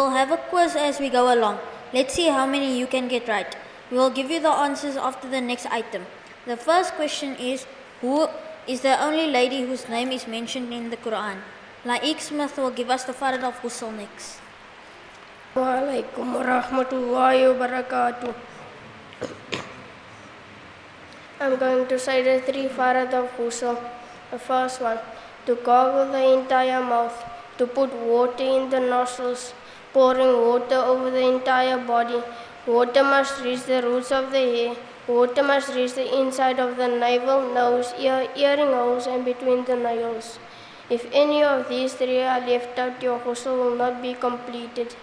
We'll have a quiz as we go along. Let's see how many you can get right. We will give you the answers after the next item. The first question is Who is the only lady whose name is mentioned in the Quran? Laik Smith will give us the Farad of Ghusl next. I'm going to say the three farad of ghusl. The first one, to gargle the entire mouth, to put water in the nostrils, pouring water over the entire body. Water must reach the roots of the hair. Water must reach the inside of the navel, nose, ear, earring holes, and between the nails. If any of these three are left out, your ghusl will not be completed.